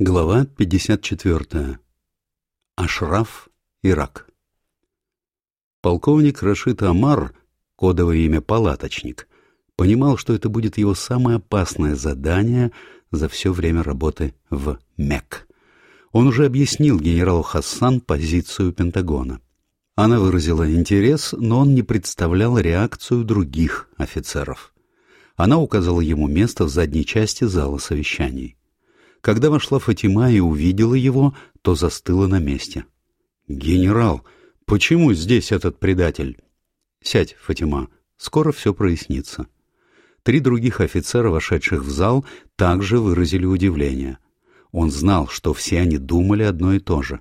Глава 54. Ашраф, Ирак. Полковник Рашид Амар, кодовое имя «Палаточник», понимал, что это будет его самое опасное задание за все время работы в МЕК. Он уже объяснил генералу Хассан позицию Пентагона. Она выразила интерес, но он не представлял реакцию других офицеров. Она указала ему место в задней части зала совещаний. Когда вошла Фатима и увидела его, то застыла на месте. «Генерал, почему здесь этот предатель?» «Сядь, Фатима, скоро все прояснится». Три других офицера, вошедших в зал, также выразили удивление. Он знал, что все они думали одно и то же.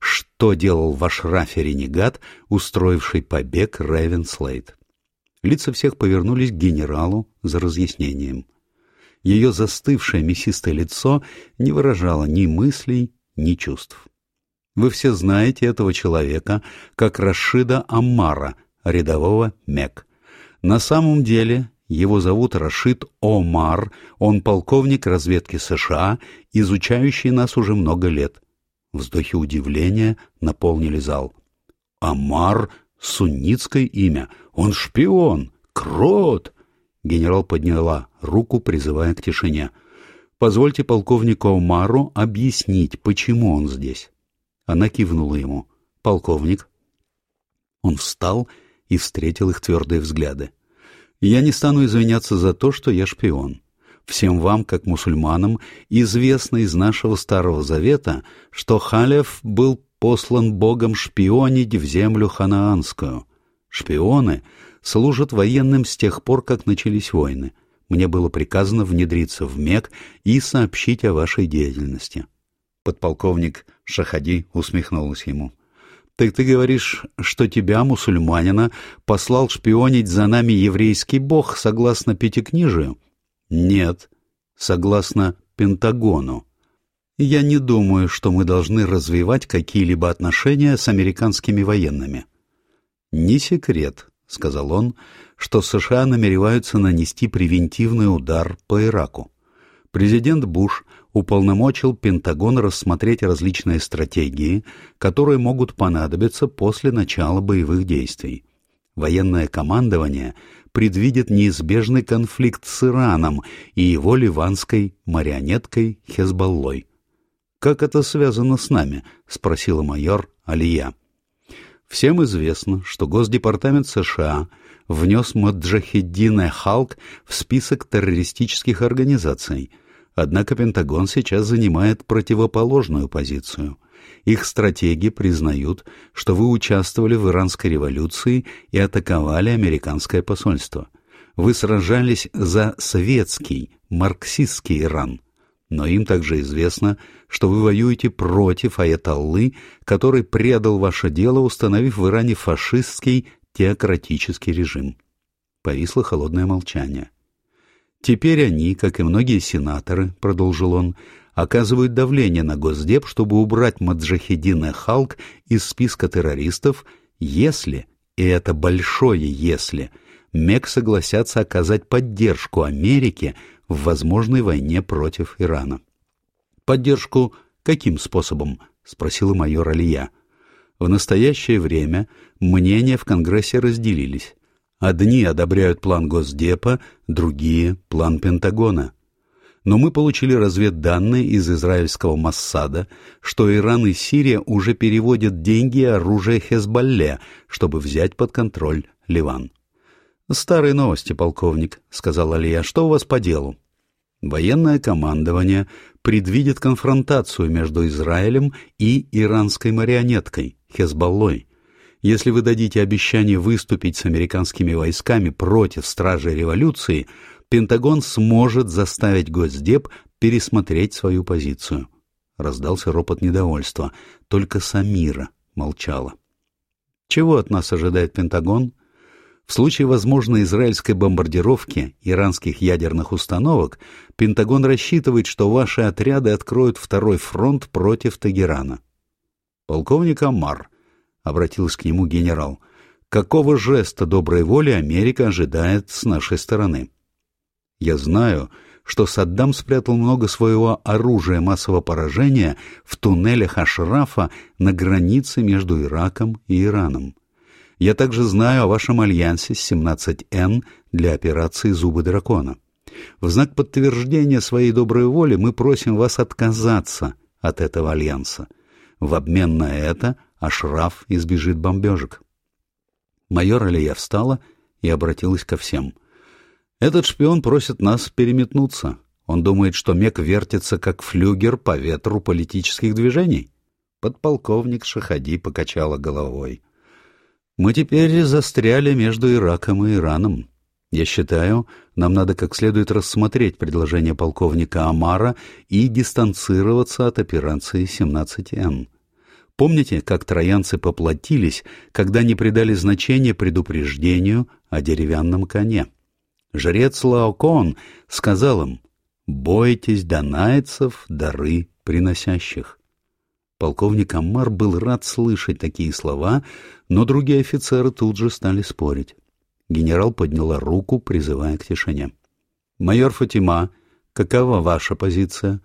Что делал в Ашрафе ренегат, устроивший побег Рейвенслейд? Лица всех повернулись к генералу за разъяснением. Ее застывшее мясистое лицо не выражало ни мыслей, ни чувств. Вы все знаете этого человека как Рашида Аммара, рядового МЕК. На самом деле его зовут Рашид Омар, он полковник разведки США, изучающий нас уже много лет. Вздохи удивления наполнили зал. Амар — суннитское имя, он шпион, крот. Генерал подняла руку, призывая к тишине. «Позвольте полковнику Омару объяснить, почему он здесь». Она кивнула ему. «Полковник». Он встал и встретил их твердые взгляды. «Я не стану извиняться за то, что я шпион. Всем вам, как мусульманам, известно из нашего Старого Завета, что Халев был послан Богом шпионить в землю ханаанскую. Шпионы служат военным с тех пор, как начались войны. Мне было приказано внедриться в МЕК и сообщить о вашей деятельности. Подполковник Шахади усмехнулась ему. «Так ты говоришь, что тебя, мусульманина, послал шпионить за нами еврейский бог согласно Пятикнижию?» «Нет, согласно Пентагону. Я не думаю, что мы должны развивать какие-либо отношения с американскими военными». «Не секрет», — сказал он, — что США намереваются нанести превентивный удар по Ираку. Президент Буш уполномочил Пентагон рассмотреть различные стратегии, которые могут понадобиться после начала боевых действий. Военное командование предвидит неизбежный конфликт с Ираном и его ливанской марионеткой Хезболлой. «Как это связано с нами?» — спросила майор Алия. Всем известно, что Госдепартамент США внес Маджахеддина Халк в список террористических организаций, однако Пентагон сейчас занимает противоположную позицию. Их стратеги признают, что вы участвовали в иранской революции и атаковали американское посольство. Вы сражались за советский, марксистский Иран – но им также известно, что вы воюете против Аятоллы, который предал ваше дело, установив в Иране фашистский теократический режим. Повисло холодное молчание. Теперь они, как и многие сенаторы, продолжил он, оказывают давление на Госдеп, чтобы убрать Маджахедина Халк из списка террористов, если, и это большое «если», МЕК согласятся оказать поддержку Америке в возможной войне против Ирана. «Поддержку каким способом?» — спросила майор Алия. В настоящее время мнения в Конгрессе разделились. Одни одобряют план Госдепа, другие — план Пентагона. Но мы получили разведданные из израильского Массада, что Иран и Сирия уже переводят деньги и оружие Хезболле, чтобы взять под контроль Ливан. «Старые новости, полковник», — сказал Алия. «Что у вас по делу?» Военное командование предвидит конфронтацию между Израилем и иранской марионеткой, Хезболлой. Если вы дадите обещание выступить с американскими войсками против стражей революции, Пентагон сможет заставить Госдеп пересмотреть свою позицию. Раздался ропот недовольства. Только Самира молчала. Чего от нас ожидает Пентагон? В случае возможной израильской бомбардировки иранских ядерных установок Пентагон рассчитывает, что ваши отряды откроют второй фронт против Тегерана. Полковник Амар, обратился к нему генерал, какого жеста доброй воли Америка ожидает с нашей стороны? Я знаю, что Саддам спрятал много своего оружия массового поражения в туннелях Ашрафа на границе между Ираком и Ираном. Я также знаю о вашем альянсе с 17Н для операции «Зубы дракона». В знак подтверждения своей доброй воли мы просим вас отказаться от этого альянса. В обмен на это Ашраф избежит бомбежек. Майор Алия встала и обратилась ко всем. «Этот шпион просит нас переметнуться. Он думает, что Мек вертится, как флюгер по ветру политических движений». Подполковник Шахади покачала головой. «Мы теперь застряли между Ираком и Ираном. Я считаю, нам надо как следует рассмотреть предложение полковника Амара и дистанцироваться от операции 17М. Помните, как троянцы поплатились, когда не придали значения предупреждению о деревянном коне? Жрец Лаокон сказал им «Бойтесь донайцев, дары приносящих». Полковник Амар был рад слышать такие слова, но другие офицеры тут же стали спорить. Генерал подняла руку, призывая к тишине. «Майор Фатима, какова ваша позиция?»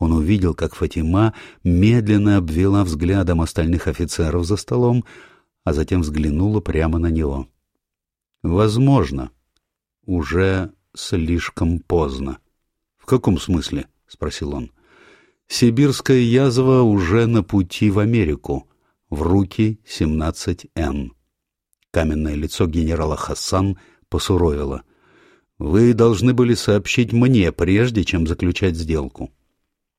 Он увидел, как Фатима медленно обвела взглядом остальных офицеров за столом, а затем взглянула прямо на него. «Возможно. Уже слишком поздно». «В каком смысле?» — спросил он. «Сибирская язва уже на пути в Америку, в руки 17Н». Каменное лицо генерала Хасан посуровило. «Вы должны были сообщить мне, прежде чем заключать сделку».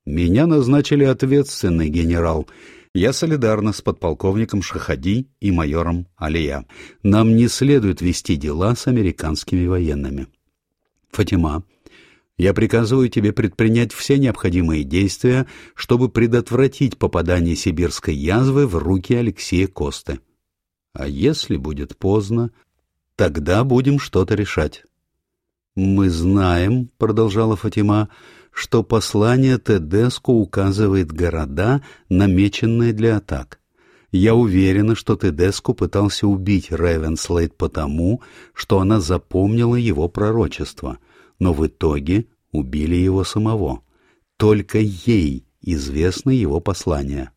Меня назначили ответственный генерал. Я солидарна с подполковником Шахади и майором Алия. Нам не следует вести дела с американскими военными. Фатима, я приказываю тебе предпринять все необходимые действия, чтобы предотвратить попадание сибирской язвы в руки Алексея Косты. А если будет поздно, тогда будем что-то решать. «Мы знаем», — продолжала Фатима, — что послание Тедеску указывает города, намеченные для атак. Я уверена, что Тедеску пытался убить Ревенслейд потому, что она запомнила его пророчество, но в итоге убили его самого. Только ей известно его послание.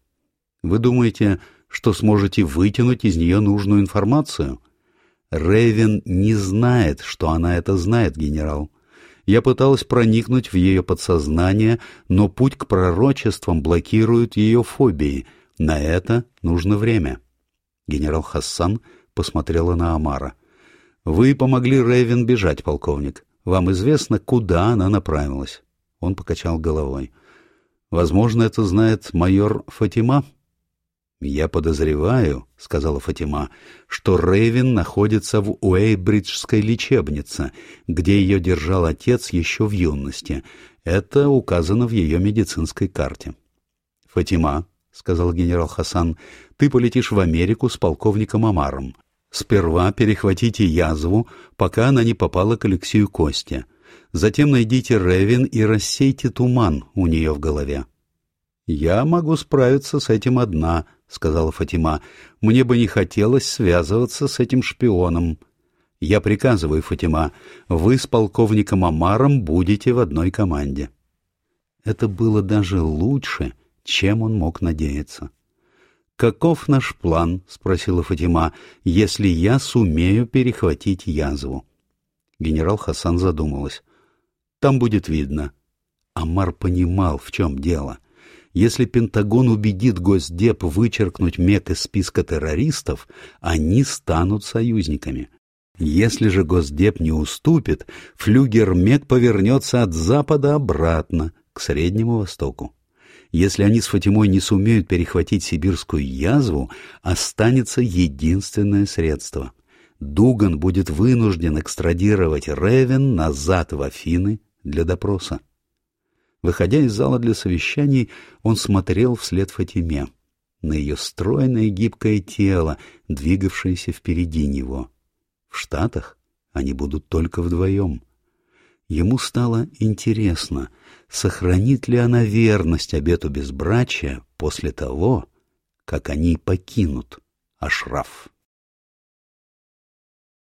Вы думаете, что сможете вытянуть из нее нужную информацию? Рейвен не знает, что она это знает, генерал. Я пыталась проникнуть в ее подсознание, но путь к пророчествам блокирует ее фобии. На это нужно время. Генерал Хассан посмотрела на Амара. «Вы помогли Рейвен бежать, полковник. Вам известно, куда она направилась?» Он покачал головой. «Возможно, это знает майор Фатима?» «Я подозреваю», — сказала Фатима, — «что Рейвен находится в Уэйбриджской лечебнице, где ее держал отец еще в юности. Это указано в ее медицинской карте». «Фатима», — сказал генерал Хасан, — «ты полетишь в Америку с полковником Амаром. Сперва перехватите язву, пока она не попала к Алексею Косте. Затем найдите Ревен и рассейте туман у нее в голове». «Я могу справиться с этим одна», — сказала Фатима. «Мне бы не хотелось связываться с этим шпионом». «Я приказываю, Фатима, вы с полковником Амаром будете в одной команде». Это было даже лучше, чем он мог надеяться. «Каков наш план?» — спросила Фатима, — «если я сумею перехватить язву». Генерал Хасан задумалась. «Там будет видно». Амар понимал, в чем дело. Если Пентагон убедит Госдеп вычеркнуть МЕК из списка террористов, они станут союзниками. Если же Госдеп не уступит, флюгер МЕК повернется от запада обратно, к Среднему Востоку. Если они с Фатимой не сумеют перехватить сибирскую язву, останется единственное средство. Дуган будет вынужден экстрадировать Ревен назад в Афины для допроса. Выходя из зала для совещаний, он смотрел вслед Фатиме, на ее стройное гибкое тело, двигавшееся впереди него. В Штатах они будут только вдвоем. Ему стало интересно, сохранит ли она верность обету безбрачия после того, как они покинут Ашраф.